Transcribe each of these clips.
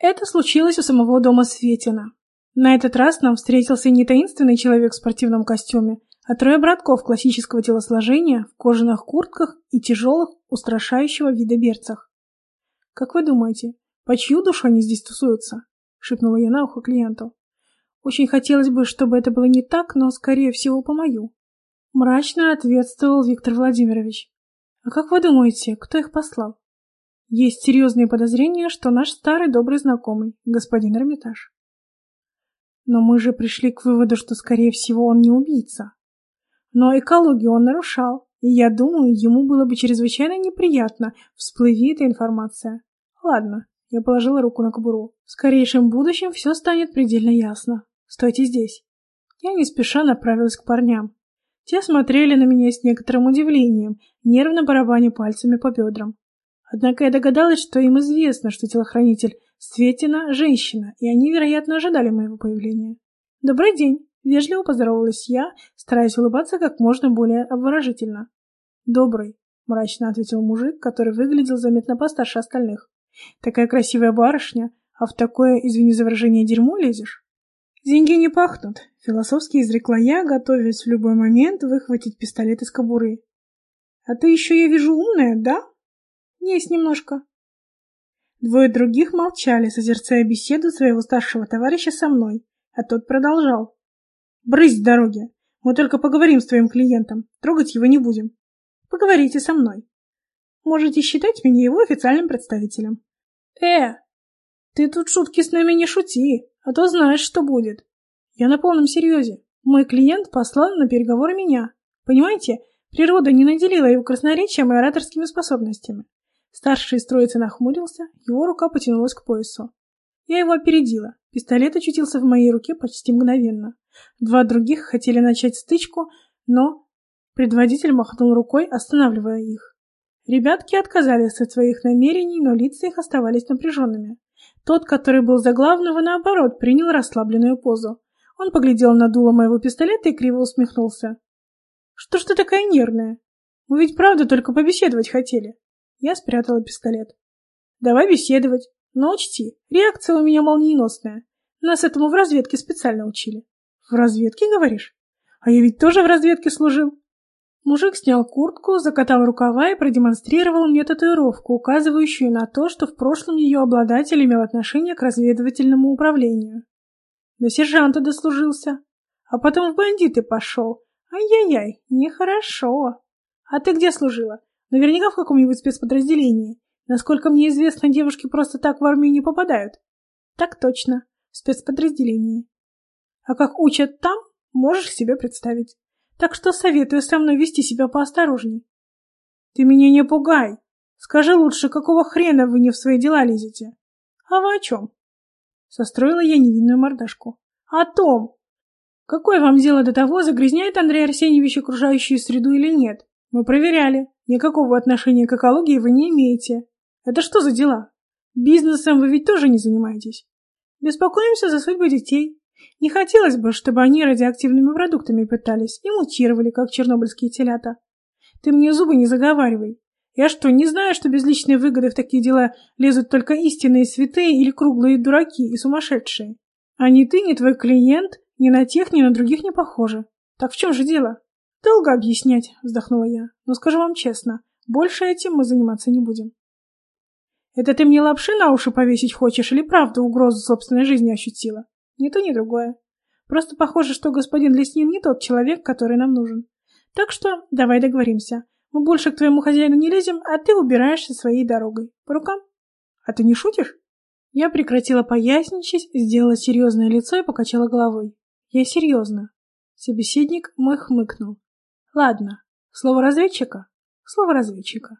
Это случилось у самого дома Светина. На этот раз нам встретился не таинственный человек в спортивном костюме, а трое братков классического телосложения в кожаных куртках и тяжелых, устрашающего вида берцах. «Как вы думаете, по чью душу они здесь тусуются?» — шепнула я на ухо клиенту. «Очень хотелось бы, чтобы это было не так, но, скорее всего, по мою». Мрачно ответствовал Виктор Владимирович. «А как вы думаете, кто их послал?» «Есть серьезные подозрения, что наш старый добрый знакомый, господин Эрмитаж». «Но мы же пришли к выводу, что, скорее всего, он не убийца», но экологию он нарушал, и я думаю, ему было бы чрезвычайно неприятно, всплыви эта информация. Ладно, я положила руку на кобуру. В скорейшем будущем все станет предельно ясно. Стойте здесь. Я не спеша направилась к парням. Те смотрели на меня с некоторым удивлением, нервно барабаня пальцами по бедрам. Однако я догадалась, что им известно, что телохранитель Светина — женщина, и они, вероятно, ожидали моего появления. «Добрый день!» Вежливо поздоровалась я, стараясь улыбаться как можно более обворожительно. «Добрый», — мрачно ответил мужик, который выглядел заметно постарше остальных. «Такая красивая барышня, а в такое, извини за выражение, дерьмо лезешь?» «Деньги не пахнут», — философски изрекла я, готовясь в любой момент выхватить пистолет из кобуры. «А ты еще, я вижу, умная, да?» «Есть немножко». Двое других молчали, созерцая беседу своего старшего товарища со мной, а тот продолжал. Брысь с дороги. Мы только поговорим с твоим клиентом. Трогать его не будем. Поговорите со мной. Можете считать меня его официальным представителем. Э, ты тут шутки с нами не шути, а то знаешь, что будет. Я на полном серьезе. Мой клиент послал на переговоры меня. Понимаете, природа не наделила его красноречием и ораторскими способностями. Старший из нахмурился, его рука потянулась к поясу. Я его опередила. Пистолет очутился в моей руке почти мгновенно. Два других хотели начать стычку, но предводитель махнул рукой, останавливая их. Ребятки отказались от своих намерений, но лица их оставались напряженными. Тот, который был за главного, наоборот, принял расслабленную позу. Он поглядел на дуло моего пистолета и криво усмехнулся. «Что ж ты такая нервная? Мы ведь правда только побеседовать хотели». Я спрятала пистолет. «Давай беседовать. Но учти, реакция у меня молниеносная. Нас этому в разведке специально учили. В разведке, говоришь? А я ведь тоже в разведке служил. Мужик снял куртку, закатал рукава и продемонстрировал мне татуировку, указывающую на то, что в прошлом ее обладатель имел отношение к разведывательному управлению. До сержанта дослужился. А потом в бандиты пошел. Ай-яй-яй, нехорошо. А ты где служила? Наверняка в каком-нибудь спецподразделении. Насколько мне известно, девушки просто так в армию не попадают. Так точно, в спецподразделении. А как учат там, можешь себе представить. Так что советую со мной вести себя поосторожней. Ты меня не пугай. Скажи лучше, какого хрена вы не в свои дела лезете? А вы о чем? Состроила я невинную мордашку. О том. Какое вам дело до того, загрязняет Андрей Арсеньевич окружающую среду или нет? Мы проверяли. Никакого отношения к экологии вы не имеете. Это что за дела? Бизнесом вы ведь тоже не занимаетесь. Беспокоимся за судьбу детей. Не хотелось бы, чтобы они радиоактивными продуктами питались и мутировали, как чернобыльские телята. Ты мне зубы не заговаривай. Я что, не знаю, что без личной выгоды в такие дела лезут только истинные святые или круглые дураки и сумасшедшие? А ни ты, ни твой клиент ни на тех, ни на других не похожи. Так в чем же дело? Долго объяснять, вздохнула я. Но скажу вам честно, больше этим мы заниматься не будем. Это ты мне лапши на уши повесить хочешь или правда угрозу собственной жизни ощутила? Ни то, ни другое. Просто похоже, что господин Леснин не тот человек, который нам нужен. Так что давай договоримся. Мы больше к твоему хозяину не лезем, а ты убираешься своей дорогой. По рукам? А ты не шутишь? Я прекратила поясничать, сделала серьезное лицо и покачала головой. Я серьезно. Собеседник мой хмыкнул. Ладно. Слово разведчика? Слово разведчика.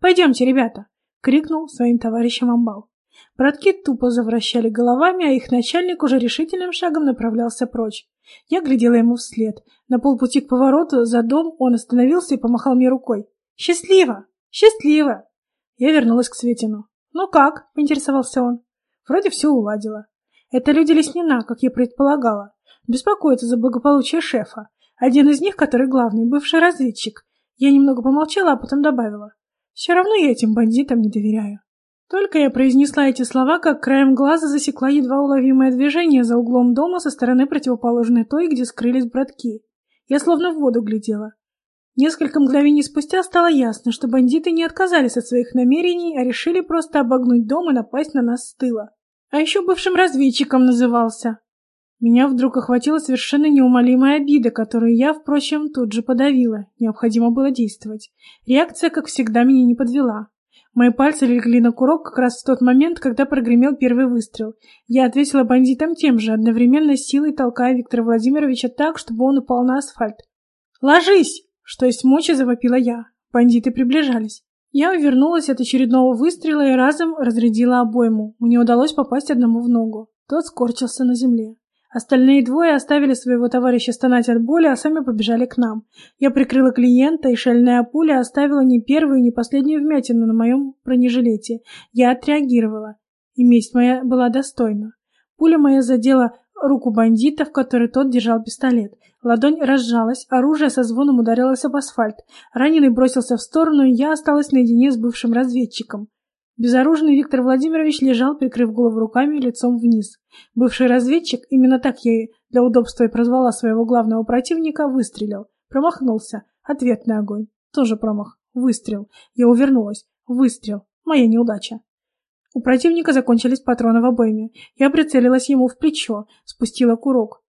Пойдемте, ребята. — крикнул своим товарищам амбал. Братки тупо завращали головами, а их начальник уже решительным шагом направлялся прочь. Я глядела ему вслед. На полпути к повороту за дом он остановился и помахал мне рукой. «Счастливо! Счастливо!» Я вернулась к Светину. «Ну как?» — поинтересовался он. Вроде все уладило. Это люди Леснина, как я предполагала. Беспокоятся за благополучие шефа. Один из них, который главный, бывший разведчик. Я немного помолчала, а потом добавила. Все равно я этим бандитам не доверяю. Только я произнесла эти слова, как краем глаза засекла едва уловимое движение за углом дома со стороны противоположной той, где скрылись братки. Я словно в воду глядела. Несколько мгновений спустя стало ясно, что бандиты не отказались от своих намерений, а решили просто обогнуть дом и напасть на нас с тыла. А еще бывшим разведчиком назывался. Меня вдруг охватила совершенно неумолимая обида, которую я, впрочем, тут же подавила. Необходимо было действовать. Реакция, как всегда, меня не подвела. Мои пальцы легли на курок как раз в тот момент, когда прогремел первый выстрел. Я ответила бандитам тем же, одновременно силой толкая Виктора Владимировича так, чтобы он упал на асфальт. «Ложись!» — что есть мочи, завопила я. Бандиты приближались. Я увернулась от очередного выстрела и разом разрядила обойму. Мне удалось попасть одному в ногу. Тот скорчился на земле. Остальные двое оставили своего товарища стонать от боли, а сами побежали к нам. Я прикрыла клиента, и шальная пуля оставила не первую, не последнюю вмятину на моем бронежилете. Я отреагировала, и месть моя была достойна. Пуля моя задела руку бандита, в которой тот держал пистолет. Ладонь разжалась, оружие со звоном ударилось об асфальт. Раненый бросился в сторону, и я осталась наедине с бывшим разведчиком. Безоружный Виктор Владимирович лежал, прикрыв голову руками, лицом вниз. Бывший разведчик, именно так я для удобства и прозвала своего главного противника, выстрелил. Промахнулся. Ответный огонь. Тоже промах. Выстрел. Я увернулась. Выстрел. Моя неудача. У противника закончились патроны в обойме. Я прицелилась ему в плечо, спустила курок.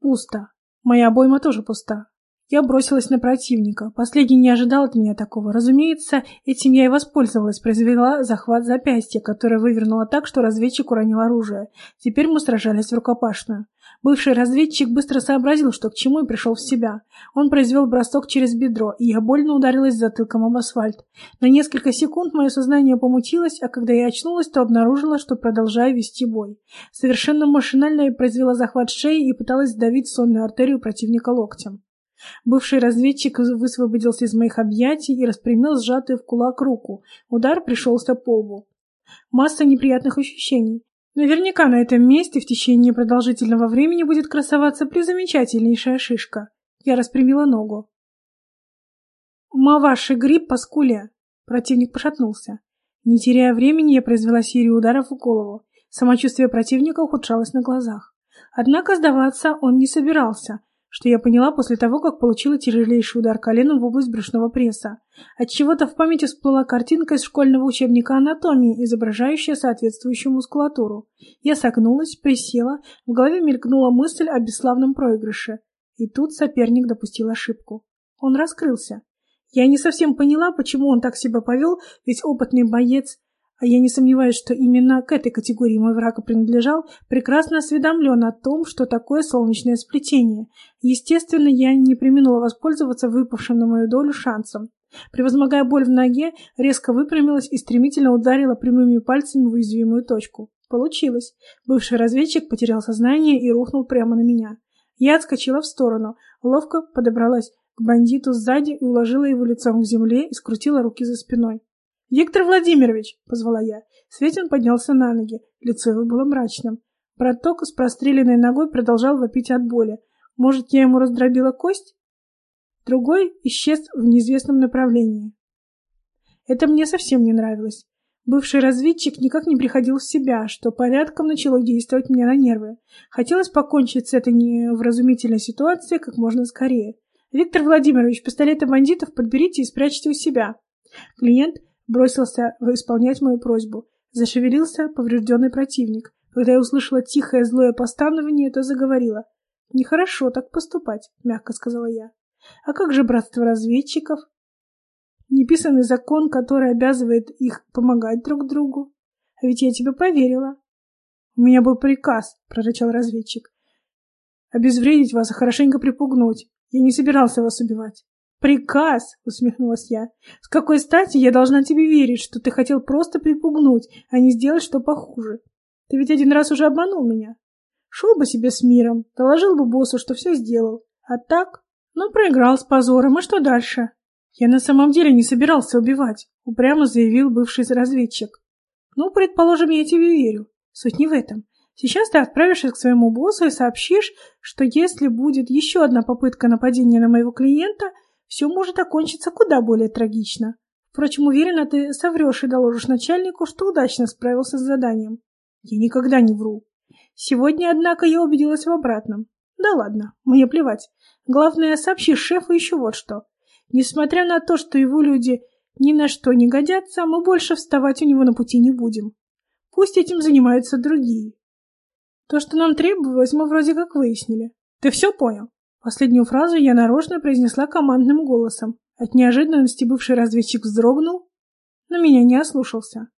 Пусто. Моя обойма тоже пуста. Я бросилась на противника. Последний не ожидал от меня такого. Разумеется, этим я и воспользовалась, произвела захват запястья, которое вывернуло так, что разведчик уронил оружие. Теперь мы сражались в рукопашную. Бывший разведчик быстро сообразил, что к чему и пришел в себя. Он произвел бросок через бедро, и я больно ударилась затылком об асфальт. На несколько секунд мое сознание помутилось, а когда я очнулась, то обнаружила, что продолжаю вести бой. Совершенно машинально я произвела захват шеи и пыталась сдавить сонную артерию противника локтем. Бывший разведчик высвободился из моих объятий и распрямил сжатую в кулак руку. Удар пришелся по лбу. Масса неприятных ощущений. Наверняка на этом месте в течение продолжительного времени будет красоваться призамечательнейшая шишка. Я распрямила ногу. Маваши гриб по скуле. Противник пошатнулся. Не теряя времени, я произвела серию ударов в голову. Самочувствие противника ухудшалось на глазах. Однако сдаваться он не собирался — что я поняла после того, как получила тяжелейший удар коленом в область брюшного пресса. От чего-то в памяти всплыла картинка из школьного учебника анатомии, изображающая соответствующую мускулатуру. Я согнулась, присела, в голове мелькнула мысль о бесславном проигрыше. И тут соперник допустил ошибку. Он раскрылся. Я не совсем поняла, почему он так себя повел, ведь опытный боец а я не сомневаюсь, что именно к этой категории мой враг принадлежал, прекрасно осведомлен о том, что такое солнечное сплетение. Естественно, я не применула воспользоваться выпавшим на мою долю шансом. Превозмогая боль в ноге, резко выпрямилась и стремительно ударила прямыми пальцами в уязвимую точку. Получилось. Бывший разведчик потерял сознание и рухнул прямо на меня. Я отскочила в сторону, ловко подобралась к бандиту сзади и уложила его лицом к земле и скрутила руки за спиной. «Виктор Владимирович!» — позвала я. Светин поднялся на ноги. Лицо его было мрачным. Браток с простреленной ногой продолжал вопить от боли. Может, я ему раздробила кость? Другой исчез в неизвестном направлении. Это мне совсем не нравилось. Бывший разведчик никак не приходил в себя, что порядком начало действовать мне на нервы. Хотелось покончить с этой невразумительной ситуацией как можно скорее. «Виктор Владимирович, пистолеты бандитов подберите и спрячьте у себя». Клиент бросился исполнять мою просьбу. Зашевелился поврежденный противник. Когда я услышала тихое злое постановление, то заговорила. «Нехорошо так поступать», — мягко сказала я. «А как же братство разведчиков?» Неписанный закон, который обязывает их помогать друг другу. А ведь я тебе поверила. У меня был приказ, прорычал разведчик. Обезвредить вас и хорошенько припугнуть. Я не собирался вас убивать. «Приказ!» — усмехнулась я. «С какой стати я должна тебе верить, что ты хотел просто припугнуть, а не сделать что похуже? Ты ведь один раз уже обманул меня. Шел бы себе с миром, доложил бы боссу, что все сделал. А так? Ну, проиграл с позором, и что дальше?» «Я на самом деле не собирался убивать», — упрямо заявил бывший разведчик. «Ну, предположим, я тебе верю. Суть не в этом. Сейчас ты отправишься к своему боссу и сообщишь, что если будет еще одна попытка нападения на моего клиента, все может окончиться куда более трагично. Впрочем, уверена, ты соврешь и доложишь начальнику, что удачно справился с заданием. Я никогда не вру. Сегодня, однако, я убедилась в обратном. Да ладно, мне плевать. Главное, сообщи шефу еще вот что. Несмотря на то, что его люди ни на что не годятся, мы больше вставать у него на пути не будем. Пусть этим занимаются другие. То, что нам требовалось, мы вроде как выяснили. Ты все понял? Последнюю фразу я нарочно произнесла командным голосом. От неожиданности бывший разведчик вздрогнул, но меня не ослушался.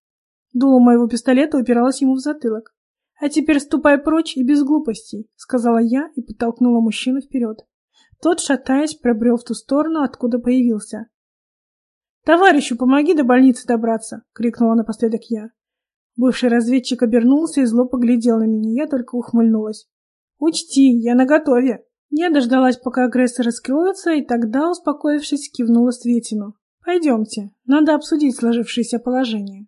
Дуло моего пистолета упиралось ему в затылок. «А теперь ступай прочь и без глупостей», — сказала я и подтолкнула мужчину вперед. Тот, шатаясь, пробрел в ту сторону, откуда появился. «Товарищу, помоги до больницы добраться!» — крикнула напоследок я. Бывший разведчик обернулся и зло поглядел на меня, я только ухмыльнулась. «Учти, я наготове!» Я дождалась, пока агрессор раскроется, и тогда, успокоившись, кивнула Светину. «Пойдемте, надо обсудить сложившееся положение».